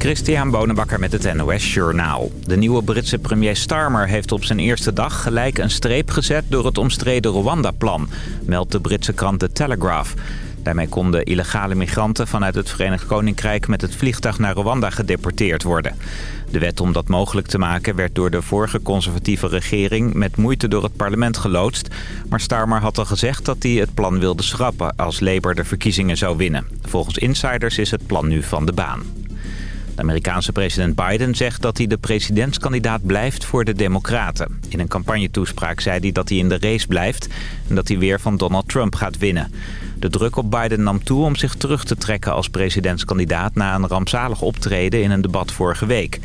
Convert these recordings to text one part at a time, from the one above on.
Christian Bonenbakker met het NOS Journaal. De nieuwe Britse premier Starmer heeft op zijn eerste dag gelijk een streep gezet door het omstreden Rwanda-plan, meldt de Britse krant The Telegraph. Daarmee konden illegale migranten vanuit het Verenigd Koninkrijk met het vliegtuig naar Rwanda gedeporteerd worden. De wet om dat mogelijk te maken werd door de vorige conservatieve regering met moeite door het parlement geloodst. Maar Starmer had al gezegd dat hij het plan wilde schrappen als Labour de verkiezingen zou winnen. Volgens insiders is het plan nu van de baan. De Amerikaanse president Biden zegt dat hij de presidentskandidaat blijft voor de Democraten. In een campagnetoespraak zei hij dat hij in de race blijft en dat hij weer van Donald Trump gaat winnen. De druk op Biden nam toe om zich terug te trekken als presidentskandidaat... na een rampzalig optreden in een debat vorige week.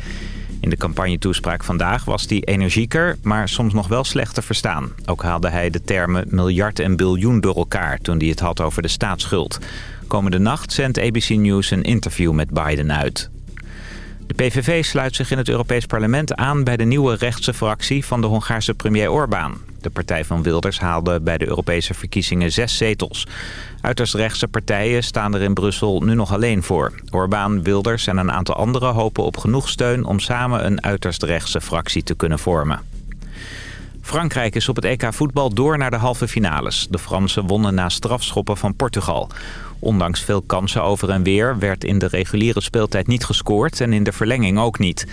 In de campagnetoespraak vandaag was hij energieker, maar soms nog wel slecht te verstaan. Ook haalde hij de termen miljard en biljoen door elkaar toen hij het had over de staatsschuld. Komende nacht zendt ABC News een interview met Biden uit. De PVV sluit zich in het Europees Parlement aan bij de nieuwe rechtse fractie van de Hongaarse premier Orbán. De partij van Wilders haalde bij de Europese verkiezingen zes zetels. Uiterst rechtse partijen staan er in Brussel nu nog alleen voor. Orbán, Wilders en een aantal anderen hopen op genoeg steun om samen een uiterst rechtse fractie te kunnen vormen. Frankrijk is op het EK voetbal door naar de halve finales. De Fransen wonnen na strafschoppen van Portugal. Ondanks veel kansen over en weer werd in de reguliere speeltijd niet gescoord en in de verlenging ook niet.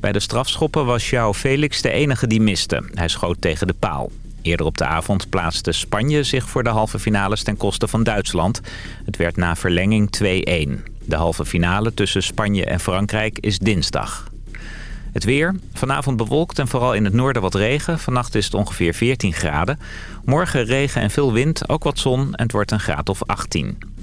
Bij de strafschoppen was João Felix de enige die miste. Hij schoot tegen de paal. Eerder op de avond plaatste Spanje zich voor de halve finales ten koste van Duitsland. Het werd na verlenging 2-1. De halve finale tussen Spanje en Frankrijk is dinsdag. Het weer. Vanavond bewolkt en vooral in het noorden wat regen. Vannacht is het ongeveer 14 graden. Morgen regen en veel wind, ook wat zon en het wordt een graad of 18.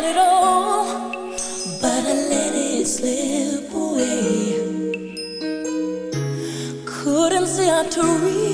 had it all, but I let it slip away. Couldn't see how to reach.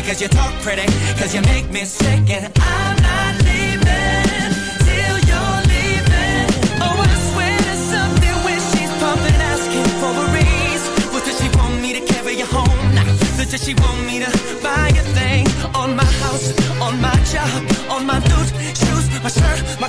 because you talk pretty, because you make me sick, and I'm not leaving till you're leaving. Oh, I swear to something when she's pumping, asking for a raise. What does she want me to carry you home? What does she want me to buy a thing on my house, on my job, on my boots, shoes, my shirt, my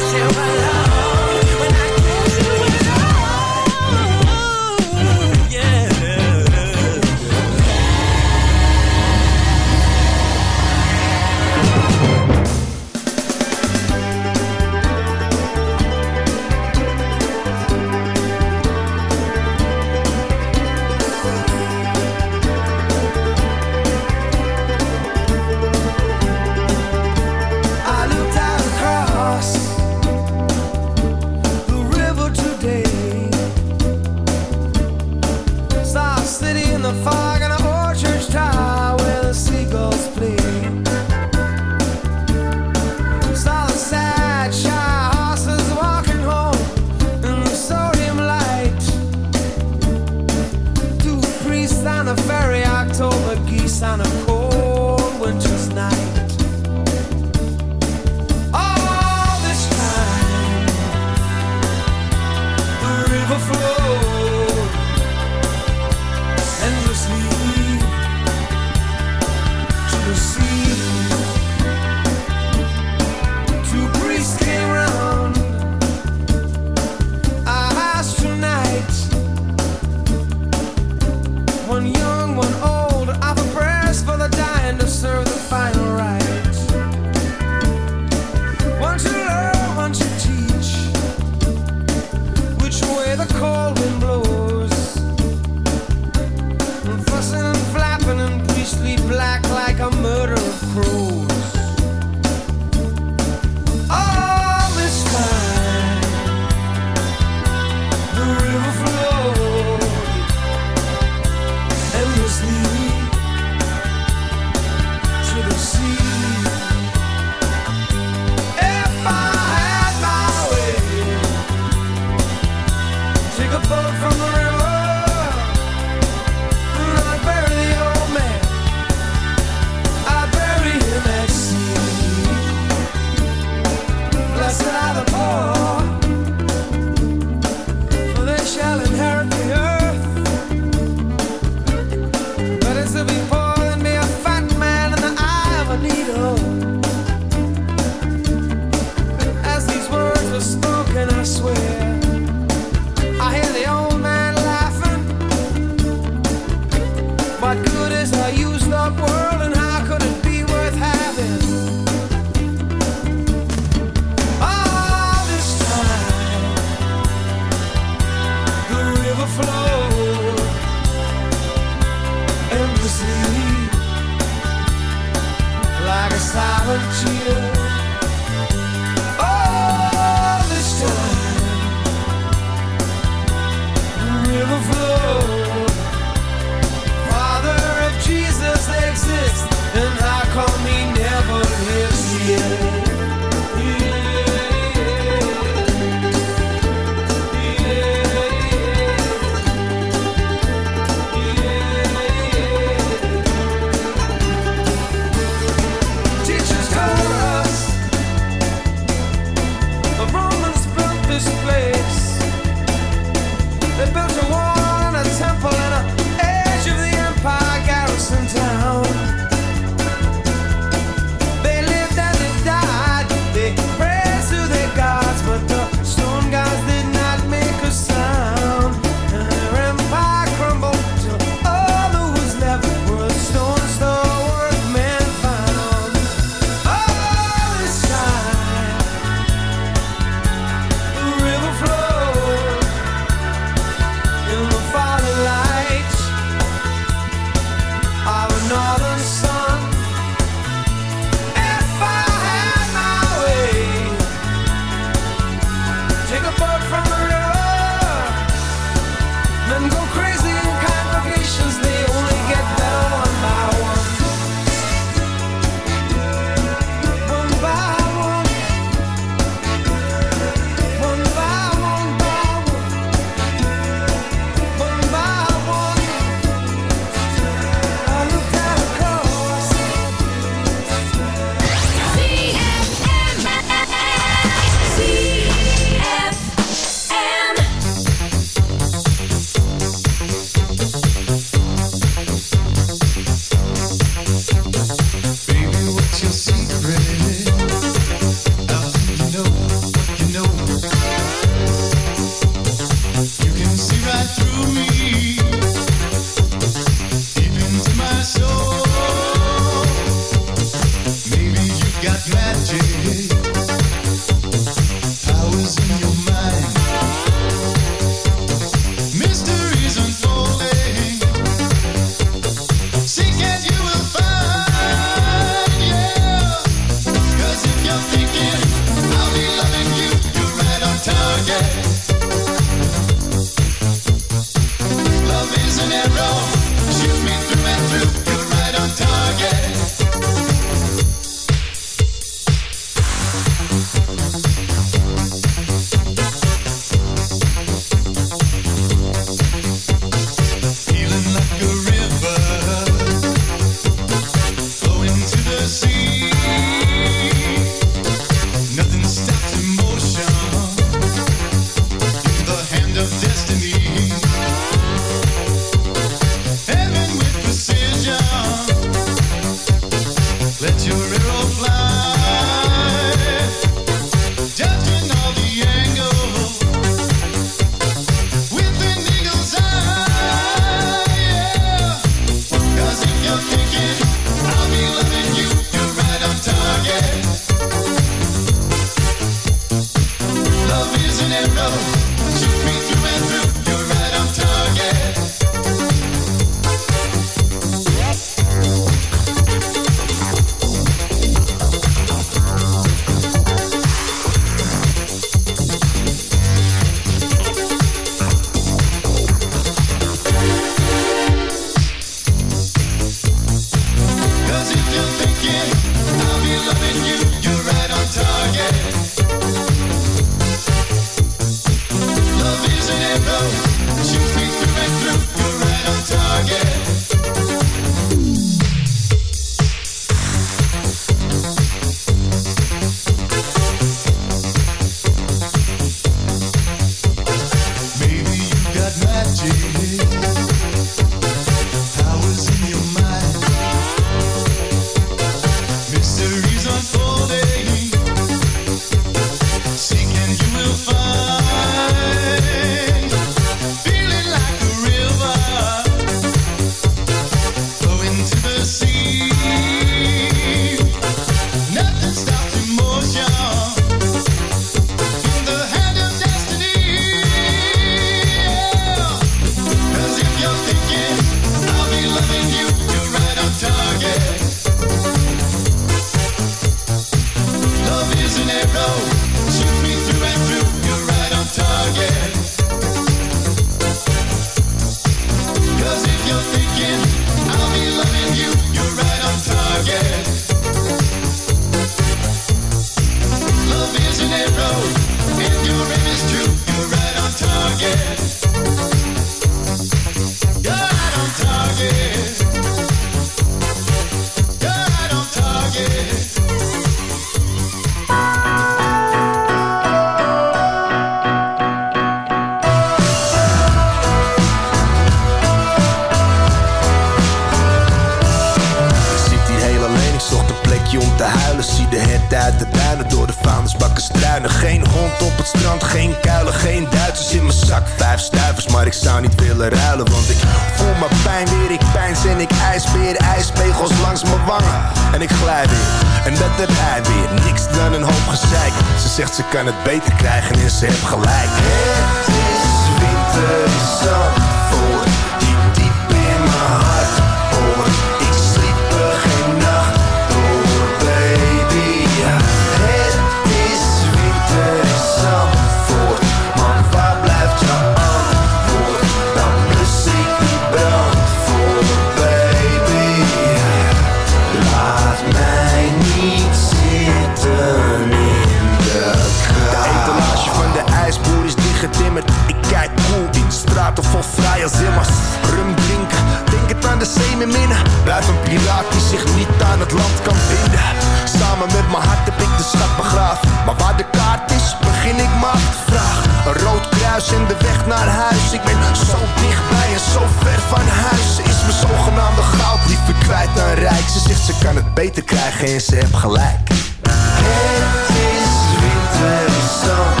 Een rood kruis in de weg naar huis. Ik ben zo dichtbij en zo ver van huis. Ze is mijn zogenaamde goud liever kwijt dan rijk. Ze zegt ze kan het beter krijgen en ze heeft gelijk. Het is winter, zon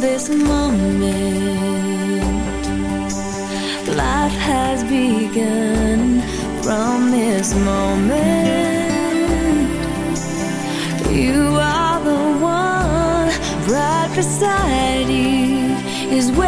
this moment. Life has begun from this moment. You are the one right beside you is where.